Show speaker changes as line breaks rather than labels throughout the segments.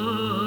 Oh.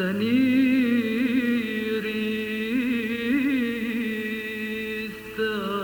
مستنير استغفر